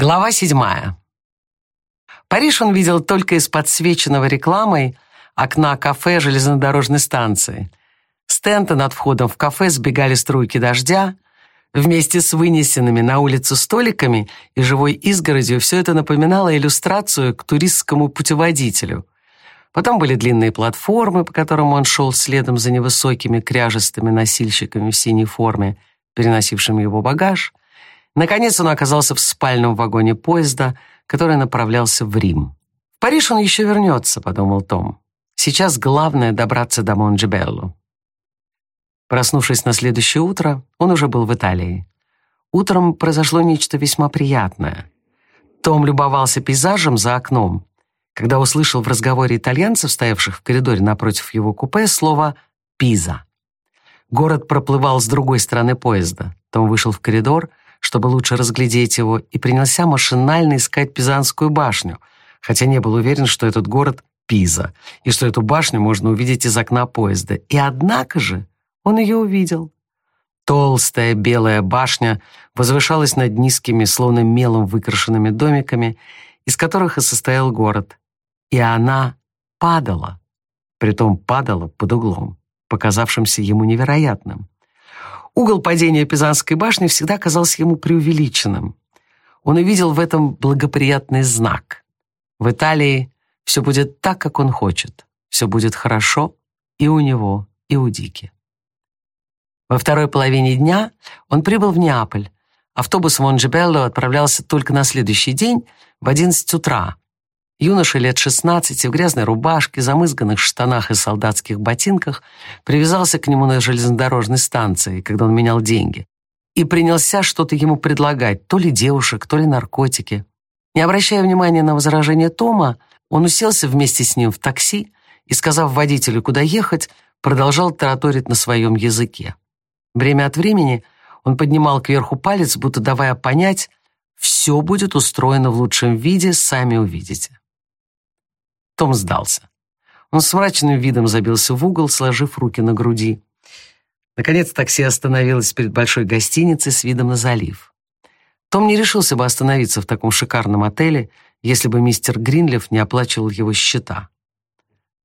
Глава седьмая. Париж он видел только из подсвеченного рекламой окна кафе железнодорожной станции. С тента над входом в кафе сбегали струйки дождя. Вместе с вынесенными на улицу столиками и живой изгородью все это напоминало иллюстрацию к туристскому путеводителю. Потом были длинные платформы, по которым он шел следом за невысокими кряжестыми носильщиками в синей форме, переносившими его багаж — Наконец он оказался в спальном вагоне поезда, который направлялся в Рим. «В Париж он еще вернется», — подумал Том. «Сейчас главное добраться до Монджебелло». Проснувшись на следующее утро, он уже был в Италии. Утром произошло нечто весьма приятное. Том любовался пейзажем за окном, когда услышал в разговоре итальянцев, стоявших в коридоре напротив его купе, слово «Пиза». Город проплывал с другой стороны поезда. Том вышел в коридор, чтобы лучше разглядеть его, и принялся машинально искать Пизанскую башню, хотя не был уверен, что этот город — Пиза, и что эту башню можно увидеть из окна поезда. И однако же он ее увидел. Толстая белая башня возвышалась над низкими, словно мелом выкрашенными домиками, из которых и состоял город. И она падала, притом падала под углом, показавшимся ему невероятным. Угол падения Пизанской башни всегда казался ему преувеличенным. Он увидел в этом благоприятный знак. В Италии все будет так, как он хочет. Все будет хорошо и у него, и у Дики. Во второй половине дня он прибыл в Неаполь. Автобус в Монджебелло отправлялся только на следующий день в 11 утра, Юноша лет 16 в грязной рубашке, замызганных штанах и солдатских ботинках привязался к нему на железнодорожной станции, когда он менял деньги, и принялся что-то ему предлагать, то ли девушек, то ли наркотики. Не обращая внимания на возражение Тома, он уселся вместе с ним в такси и, сказав водителю, куда ехать, продолжал тараторить на своем языке. Время от времени он поднимал кверху палец, будто давая понять, все будет устроено в лучшем виде, сами увидите. Том сдался. Он с мрачным видом забился в угол, сложив руки на груди. Наконец такси остановилось перед большой гостиницей с видом на залив. Том не решился бы остановиться в таком шикарном отеле, если бы мистер Гринлиф не оплачивал его счета.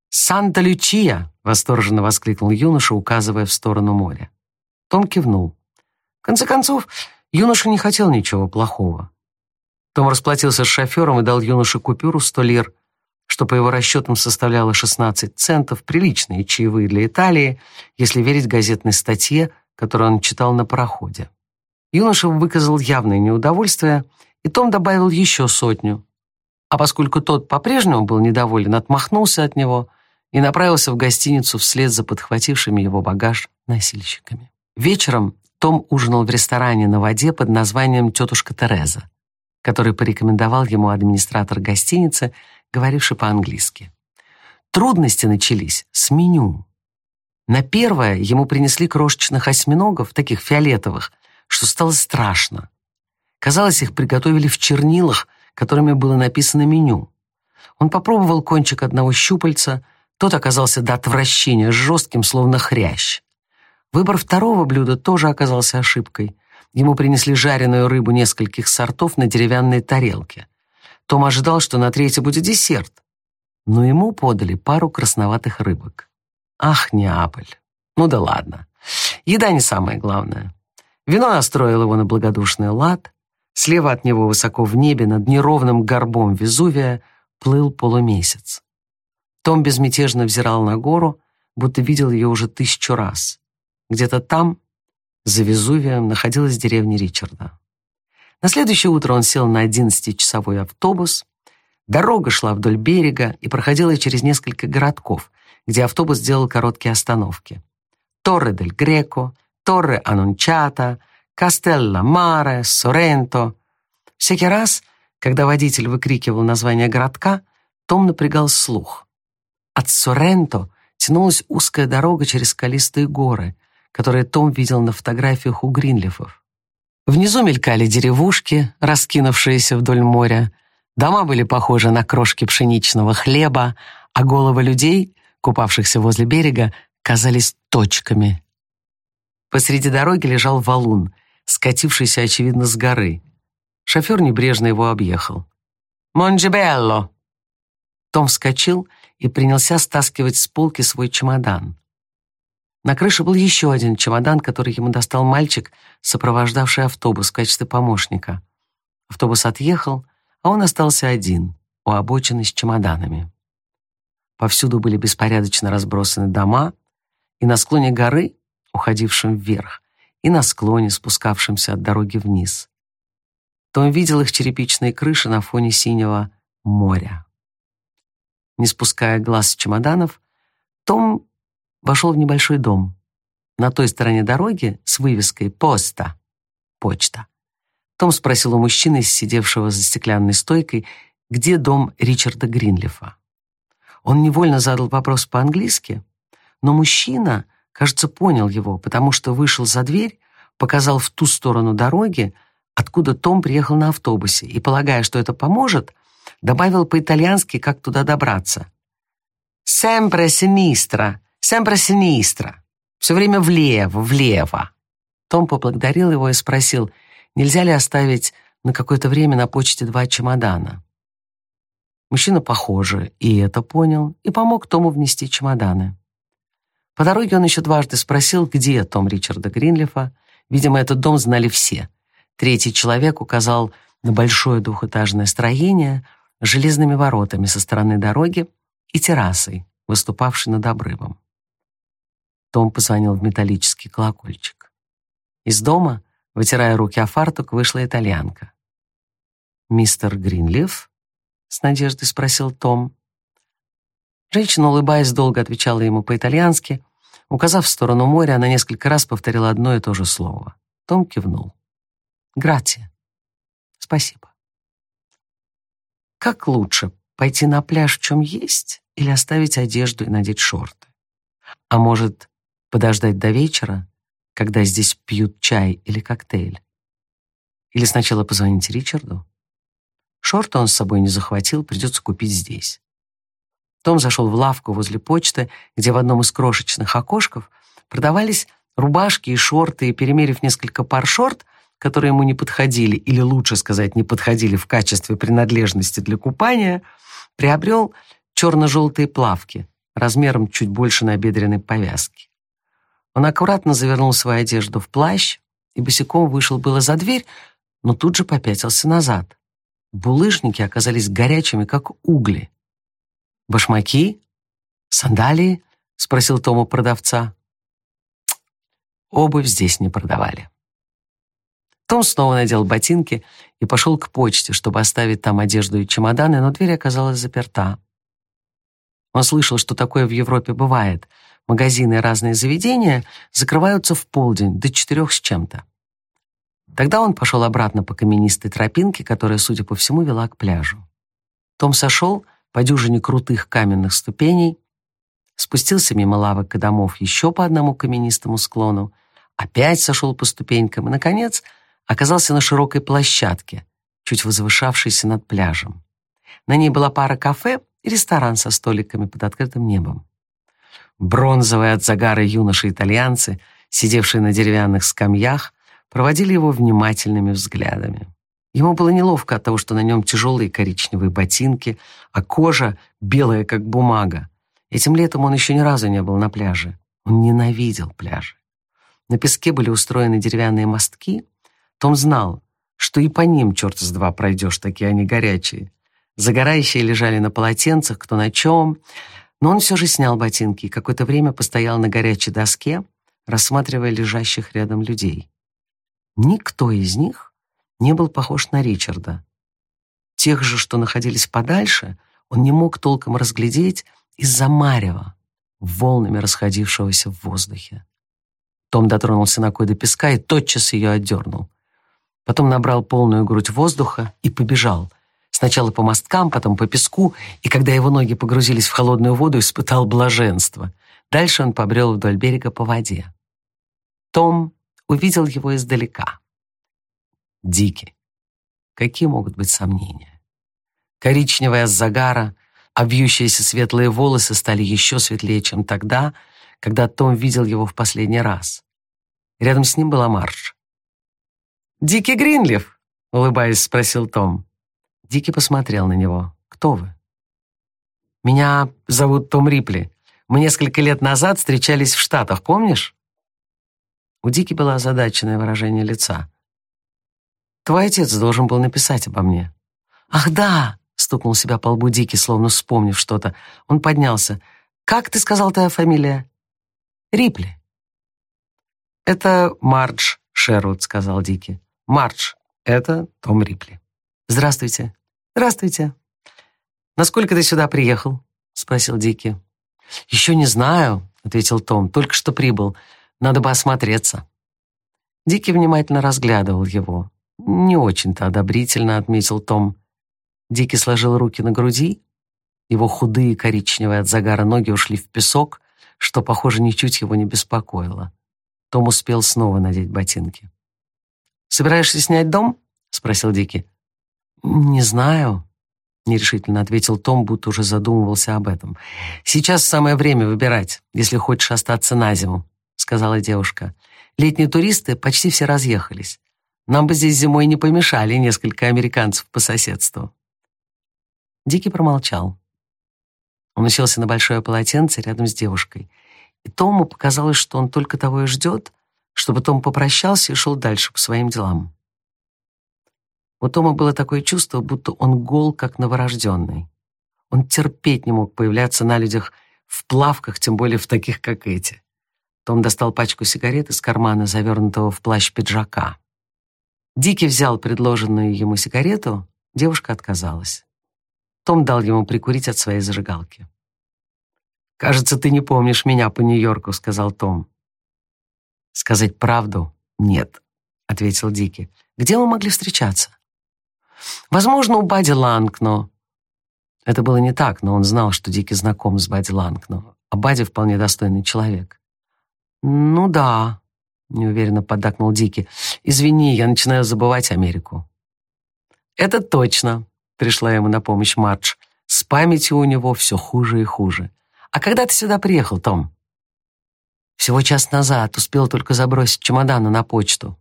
«Санта-Лючия!» — восторженно воскликнул юноша, указывая в сторону моря. Том кивнул. В конце концов, юноша не хотел ничего плохого. Том расплатился с шофером и дал юноше купюру сто лир — что по его расчетам составляло 16 центов, приличные чаевые для Италии, если верить газетной статье, которую он читал на пароходе. Юноша выказал явное неудовольствие, и Том добавил еще сотню. А поскольку тот по-прежнему был недоволен, отмахнулся от него и направился в гостиницу вслед за подхватившими его багаж носильщиками. Вечером том ужинал в ресторане на воде под названием «Тетушка Тереза», который порекомендовал ему администратор гостиницы – говоривший по-английски. Трудности начались с меню. На первое ему принесли крошечных осьминогов, таких фиолетовых, что стало страшно. Казалось, их приготовили в чернилах, которыми было написано меню. Он попробовал кончик одного щупальца, тот оказался до отвращения жестким, словно хрящ. Выбор второго блюда тоже оказался ошибкой. Ему принесли жареную рыбу нескольких сортов на деревянной тарелке. Том ожидал, что на третье будет десерт, но ему подали пару красноватых рыбок. Ах, Неаполь! Ну да ладно. Еда не самое главное. Вино настроило его на благодушный лад. Слева от него, высоко в небе, над неровным горбом Везувия, плыл полумесяц. Том безмятежно взирал на гору, будто видел ее уже тысячу раз. Где-то там, за Везувием, находилась деревня Ричарда. На следующее утро он сел на 11-часовой автобус. Дорога шла вдоль берега и проходила через несколько городков, где автобус делал короткие остановки. Торре-дель-Греко, Торре-Анунчата, Кастелла-Маре, Соренто. Всякий раз, когда водитель выкрикивал название городка, Том напрягал слух. От Соренто тянулась узкая дорога через скалистые горы, которые Том видел на фотографиях у Гринлифов. Внизу мелькали деревушки, раскинувшиеся вдоль моря. Дома были похожи на крошки пшеничного хлеба, а головы людей, купавшихся возле берега, казались точками. Посреди дороги лежал валун, скатившийся, очевидно, с горы. Шофер небрежно его объехал. «Монджибелло!» Том вскочил и принялся стаскивать с полки свой чемодан. На крыше был еще один чемодан, который ему достал мальчик, сопровождавший автобус в качестве помощника. Автобус отъехал, а он остался один, у обочины с чемоданами. Повсюду были беспорядочно разбросаны дома, и на склоне горы, уходившем вверх, и на склоне, спускавшемся от дороги вниз. Том видел их черепичные крыши на фоне синего моря. Не спуская глаз с чемоданов, Том вошел в небольшой дом. На той стороне дороги с вывеской «Поста» — «Почта». Том спросил у мужчины, сидевшего за стеклянной стойкой, где дом Ричарда Гринлифа. Он невольно задал вопрос по-английски, но мужчина, кажется, понял его, потому что вышел за дверь, показал в ту сторону дороги, откуда Том приехал на автобусе, и, полагая, что это поможет, добавил по-итальянски, как туда добраться. «Sempre sinistra, sempre sinistra». Все время влево, влево. Том поблагодарил его и спросил, нельзя ли оставить на какое-то время на почте два чемодана. Мужчина, похоже, и это понял, и помог Тому внести чемоданы. По дороге он еще дважды спросил, где Том Ричарда Гринлифа. Видимо, этот дом знали все. Третий человек указал на большое двухэтажное строение с железными воротами со стороны дороги и террасой, выступавшей над обрывом. Том позвонил в металлический колокольчик. Из дома, вытирая руки о фартук, вышла итальянка. «Мистер Гринлиф?» — с надеждой спросил Том. Женщина, улыбаясь, долго отвечала ему по-итальянски. Указав в сторону моря, она несколько раз повторила одно и то же слово. Том кивнул. «Грати. Спасибо». Как лучше, пойти на пляж в чем есть или оставить одежду и надеть шорты? А может, подождать до вечера, когда здесь пьют чай или коктейль? Или сначала позвонить Ричарду? Шорты он с собой не захватил, придется купить здесь. Том зашел в лавку возле почты, где в одном из крошечных окошков продавались рубашки и шорты, и, перемерив несколько пар шорт, которые ему не подходили, или лучше сказать, не подходили в качестве принадлежности для купания, приобрел черно-желтые плавки размером чуть больше набедренной повязки. Он аккуратно завернул свою одежду в плащ и босиком вышел было за дверь, но тут же попятился назад. Булыжники оказались горячими, как угли. «Башмаки? Сандалии?» — спросил Том у продавца. Обувь здесь не продавали. Том снова надел ботинки и пошел к почте, чтобы оставить там одежду и чемоданы, но дверь оказалась заперта. Он слышал, что такое в Европе бывает. Магазины и разные заведения закрываются в полдень, до четырех с чем-то. Тогда он пошел обратно по каменистой тропинке, которая, судя по всему, вела к пляжу. Том сошел по дюжине крутых каменных ступеней, спустился мимо лавок и домов еще по одному каменистому склону, опять сошел по ступенькам и, наконец, оказался на широкой площадке, чуть возвышавшейся над пляжем. На ней была пара кафе и ресторан со столиками под открытым небом. Бронзовые от загара юноши-итальянцы, сидевшие на деревянных скамьях, проводили его внимательными взглядами. Ему было неловко от того, что на нем тяжелые коричневые ботинки, а кожа белая, как бумага. Этим летом он еще ни разу не был на пляже. Он ненавидел пляжи. На песке были устроены деревянные мостки. Том знал, что и по ним черт с два пройдешь, такие они горячие. Загорающие лежали на полотенцах, кто на чем. Но он все же снял ботинки и какое-то время постоял на горячей доске, рассматривая лежащих рядом людей. Никто из них не был похож на Ричарда. Тех же, что находились подальше, он не мог толком разглядеть из-за марева, волнами расходившегося в воздухе. Том дотронулся ногой до песка и тотчас ее отдернул. Потом набрал полную грудь воздуха и побежал. Сначала по мосткам, потом по песку, и когда его ноги погрузились в холодную воду, испытал блаженство. Дальше он побрел вдоль берега по воде. Том увидел его издалека. Дики. Какие могут быть сомнения? Коричневая с загара, а вьющиеся светлые волосы стали еще светлее, чем тогда, когда Том видел его в последний раз. Рядом с ним была Марш. «Дикий Гринлиф!» — улыбаясь, спросил Том. Дики посмотрел на него. «Кто вы?» «Меня зовут Том Рипли. Мы несколько лет назад встречались в Штатах, помнишь?» У Дики было озадаченное выражение лица. «Твой отец должен был написать обо мне». «Ах, да!» — стукнул себя по лбу Дики, словно вспомнив что-то. Он поднялся. «Как ты сказал твоя фамилия?» «Рипли». «Это Мардж Шервуд», — сказал Дики. «Мардж, это Том Рипли». «Здравствуйте». «Здравствуйте». «Насколько ты сюда приехал?» — спросил Дики. «Еще не знаю», — ответил Том. «Только что прибыл. Надо бы осмотреться». Дики внимательно разглядывал его. «Не очень-то одобрительно», — отметил Том. Дики сложил руки на груди. Его худые, коричневые от загара ноги ушли в песок, что, похоже, ничуть его не беспокоило. Том успел снова надеть ботинки. «Собираешься снять дом?» — спросил Дики. «Не знаю», — нерешительно ответил Том, будто уже задумывался об этом. «Сейчас самое время выбирать, если хочешь остаться на зиму», — сказала девушка. «Летние туристы почти все разъехались. Нам бы здесь зимой не помешали несколько американцев по соседству». Дикий промолчал. Он уселся на большое полотенце рядом с девушкой. И Тому показалось, что он только того и ждет, чтобы Том попрощался и шел дальше по своим делам. У Тома было такое чувство, будто он гол, как новорожденный. Он терпеть не мог появляться на людях в плавках, тем более в таких, как эти. Том достал пачку сигарет из кармана, завернутого в плащ пиджака. Дикий взял предложенную ему сигарету, девушка отказалась. Том дал ему прикурить от своей зажигалки. «Кажется, ты не помнишь меня по Нью-Йорку», — сказал Том. «Сказать правду? Нет», — ответил Дики. «Где мы могли встречаться?» Возможно, у Бади Лангно. Это было не так, но он знал, что Дики знаком с Бади Лангно, а Бади вполне достойный человек. «Ну да», — неуверенно поддакнул Дики. «Извини, я начинаю забывать Америку». «Это точно», — пришла ему на помощь Мардж. «С памятью у него все хуже и хуже. А когда ты сюда приехал, Том?» «Всего час назад. Успел только забросить чемоданы на почту».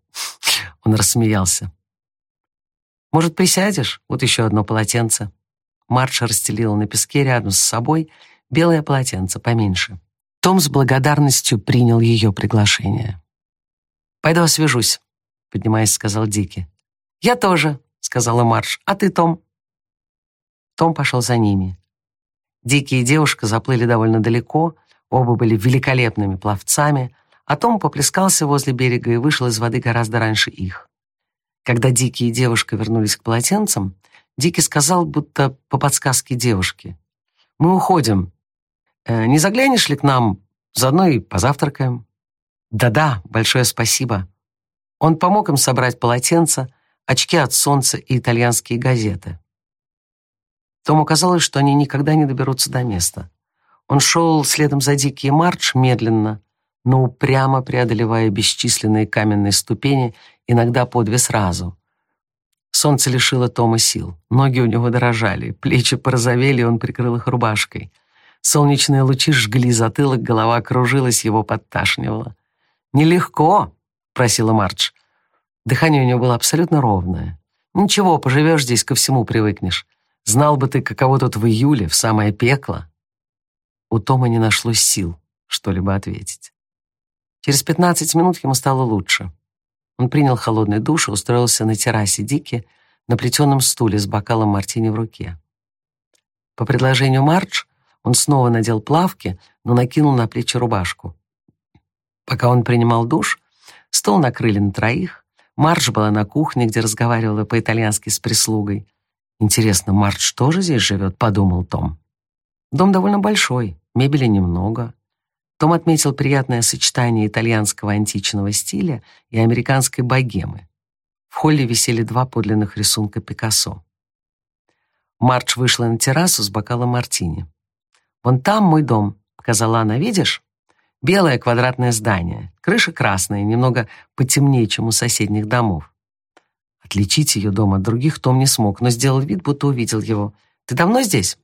Он рассмеялся. Может, присядешь? Вот еще одно полотенце». Марша расстелила на песке рядом с собой белое полотенце поменьше. Том с благодарностью принял ее приглашение. «Пойду освежусь», — поднимаясь, сказал Дики. «Я тоже», — сказала Марш. «А ты, Том?» Том пошел за ними. Дики и девушка заплыли довольно далеко, оба были великолепными пловцами, а Том поплескался возле берега и вышел из воды гораздо раньше их. Когда Дики и девушка вернулись к полотенцам, Дики сказал, будто по подсказке девушки. «Мы уходим. Э, не заглянешь ли к нам? Заодно и позавтракаем». «Да-да, большое спасибо». Он помог им собрать полотенца, очки от солнца и итальянские газеты. Тому казалось, что они никогда не доберутся до места. Он шел следом за Дики и Мардж медленно, но упрямо преодолевая бесчисленные каменные ступени, иногда по две сразу. Солнце лишило Тома сил. Ноги у него дрожали, плечи порозовели, он прикрыл их рубашкой. Солнечные лучи жгли затылок, голова кружилась, его подташнивало. «Нелегко», — просила Мардж. Дыхание у него было абсолютно ровное. «Ничего, поживешь здесь, ко всему привыкнешь. Знал бы ты, каково тут в июле, в самое пекло». У Тома не нашлось сил что-либо ответить. Через 15 минут ему стало лучше. Он принял холодный душ и устроился на террасе Дики на плетеном стуле с бокалом мартини в руке. По предложению Мардж он снова надел плавки, но накинул на плечи рубашку. Пока он принимал душ, стол накрыли на троих. Мардж была на кухне, где разговаривала по-итальянски с прислугой. «Интересно, Мардж тоже здесь живет?» — подумал Том. Дом довольно большой, мебели немного. Том отметил приятное сочетание итальянского античного стиля и американской богемы. В холле висели два подлинных рисунка Пикассо. Мардж вышла на террасу с бокалом мартини. «Вон там мой дом», — показала она, «видишь? Белое квадратное здание, крыша красная, немного потемнее, чем у соседних домов». Отличить ее дом от других Том не смог, но сделал вид, будто увидел его. «Ты давно здесь?»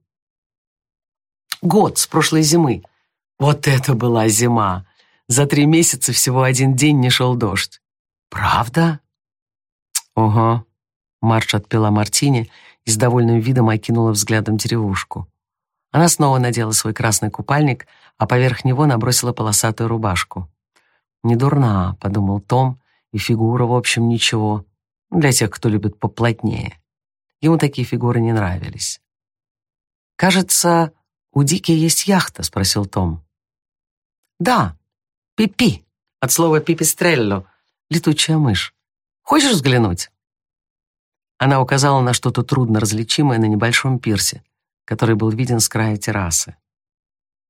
«Год, с прошлой зимы. Вот это была зима! За три месяца всего один день не шел дождь. Правда? Ого. Марш отпила мартини и с довольным видом окинула взглядом деревушку. Она снова надела свой красный купальник, а поверх него набросила полосатую рубашку. «Не дурна», — подумал Том, — «и фигура, в общем, ничего. Для тех, кто любит поплотнее». Ему такие фигуры не нравились. «Кажется, у Дики есть яхта?» — спросил Том. «Да, Пипи, от слова пипистрелло, летучая мышь. Хочешь взглянуть?» Она указала на что-то трудно различимое на небольшом пирсе, который был виден с края террасы.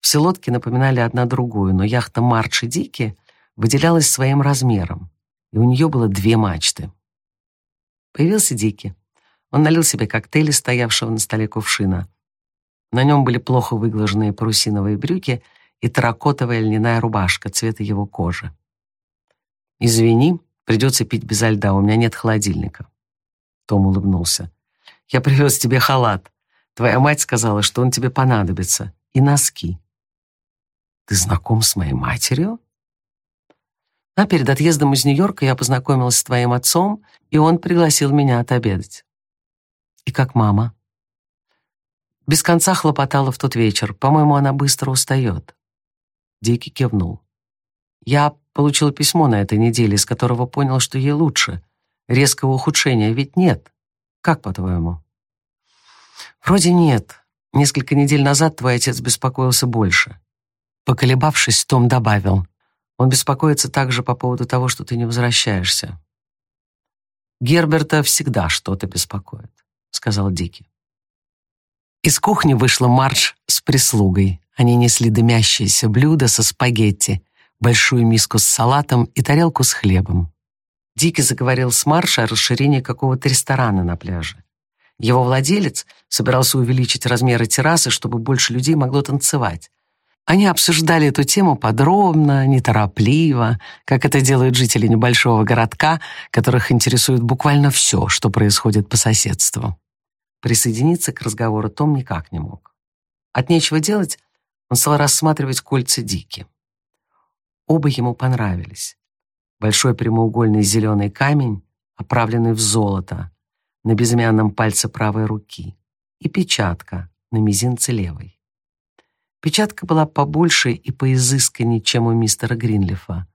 Все лодки напоминали одна другую, но яхта Марчи Дики выделялась своим размером, и у нее было две мачты. Появился Дики. Он налил себе коктейли, стоявшего на столе кувшина. На нем были плохо выглаженные парусиновые брюки и терракотовая льняная рубашка цвета его кожи. «Извини, придется пить безо льда, у меня нет холодильника». Том улыбнулся. «Я привез тебе халат. Твоя мать сказала, что он тебе понадобится. И носки». «Ты знаком с моей матерью?» А перед отъездом из Нью-Йорка я познакомилась с твоим отцом, и он пригласил меня отобедать. И как мама? Без конца хлопотала в тот вечер. По-моему, она быстро устает. Дикий кивнул. Я получил письмо на этой неделе, из которого понял, что ей лучше. Резкого ухудшения ведь нет. Как, по-твоему? Вроде нет. Несколько недель назад твой отец беспокоился больше. Поколебавшись, Том добавил. Он беспокоится также по поводу того, что ты не возвращаешься. Герберта всегда что-то беспокоит, сказал Дики. Из кухни вышла Марш с прислугой. Они несли дымящиеся блюда со спагетти, большую миску с салатом и тарелку с хлебом. Дики заговорил с Марш о расширении какого-то ресторана на пляже. Его владелец собирался увеличить размеры террасы, чтобы больше людей могло танцевать. Они обсуждали эту тему подробно, неторопливо, как это делают жители небольшого городка, которых интересует буквально все, что происходит по соседству. Присоединиться к разговору Том никак не мог. От нечего делать он стал рассматривать кольца Дики. Оба ему понравились. Большой прямоугольный зеленый камень, оправленный в золото, на безымянном пальце правой руки, и печатка на мизинце левой. Печатка была побольше и поизысканнее, чем у мистера Гринлифа.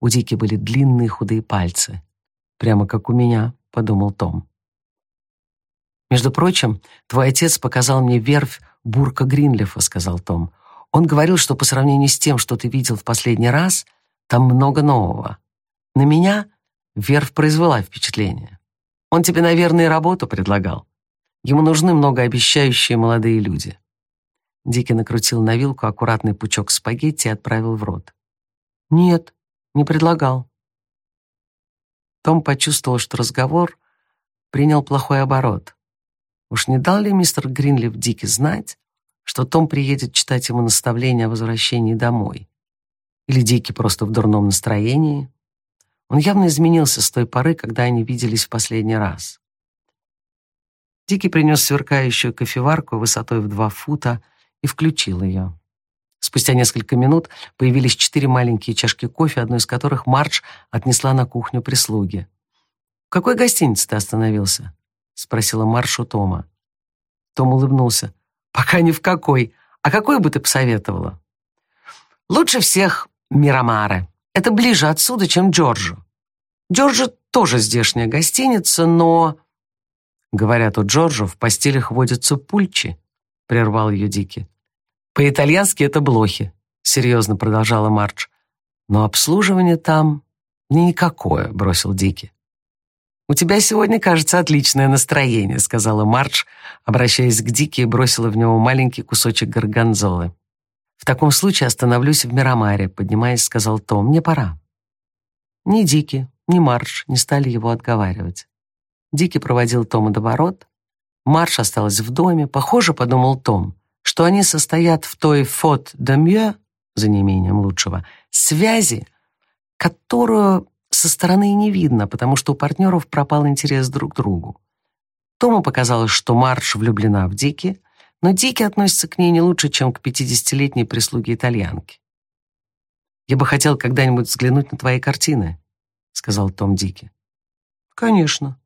У Дики были длинные худые пальцы. «Прямо как у меня», — подумал Том. «Между прочим, твой отец показал мне верфь Бурка Гринлифа», — сказал Том. «Он говорил, что по сравнению с тем, что ты видел в последний раз, там много нового. На меня верфь произвела впечатление. Он тебе, наверное, работу предлагал. Ему нужны многообещающие молодые люди». Дики накрутил на вилку аккуратный пучок спагетти и отправил в рот. «Нет, не предлагал». Том почувствовал, что разговор принял плохой оборот. Уж не дал ли мистер Гринлиф Дики знать, что Том приедет читать ему наставления о возвращении домой? Или Дики просто в дурном настроении? Он явно изменился с той поры, когда они виделись в последний раз. Дики принес сверкающую кофеварку высотой в два фута — и включил ее. Спустя несколько минут появились четыре маленькие чашки кофе, одну из которых Мардж отнесла на кухню прислуги. «В какой гостинице ты остановился?» — спросила Мардж у Тома. Том улыбнулся. «Пока ни в какой. А какой бы ты посоветовала?» «Лучше всех Мирамары. Это ближе отсюда, чем Джорджу. Джорджу тоже здешняя гостиница, но...» Говорят, у Джорджа в постелях водятся пульчи, — прервал ее Дики. По-итальянски это блохи, серьезно продолжала Мардж. Но обслуживание там никакое, бросил Дики. «У тебя сегодня, кажется, отличное настроение», — сказала Мардж, обращаясь к Дике и бросила в него маленький кусочек горгонзолы. «В таком случае остановлюсь в Мирамаре», — поднимаясь, сказал Том. «Мне пора». Ни Дики, ни Мардж не стали его отговаривать. Дики проводил Тома до ворот. Мардж осталась в доме. Похоже, подумал Том, что они состоят в той «фот де мье», за неимением лучшего, связи, которую со стороны не видно, потому что у партнеров пропал интерес друг к другу. Тому показалось, что Марш влюблена в Дики, но Дики относится к ней не лучше, чем к пятидесятилетней прислуге итальянки. «Я бы хотел когда-нибудь взглянуть на твои картины», — сказал Том Дики. «Конечно.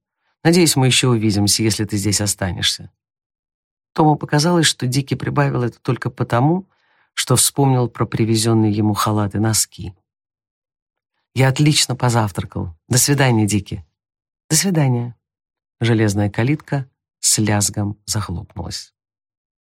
Надеюсь, мы еще увидимся, если ты здесь останешься». Тому показалось, что Дики прибавил это только потому, что вспомнил про привезенные ему халаты носки. «Я отлично позавтракал. До свидания, Дики». «До свидания». Железная калитка с лязгом захлопнулась.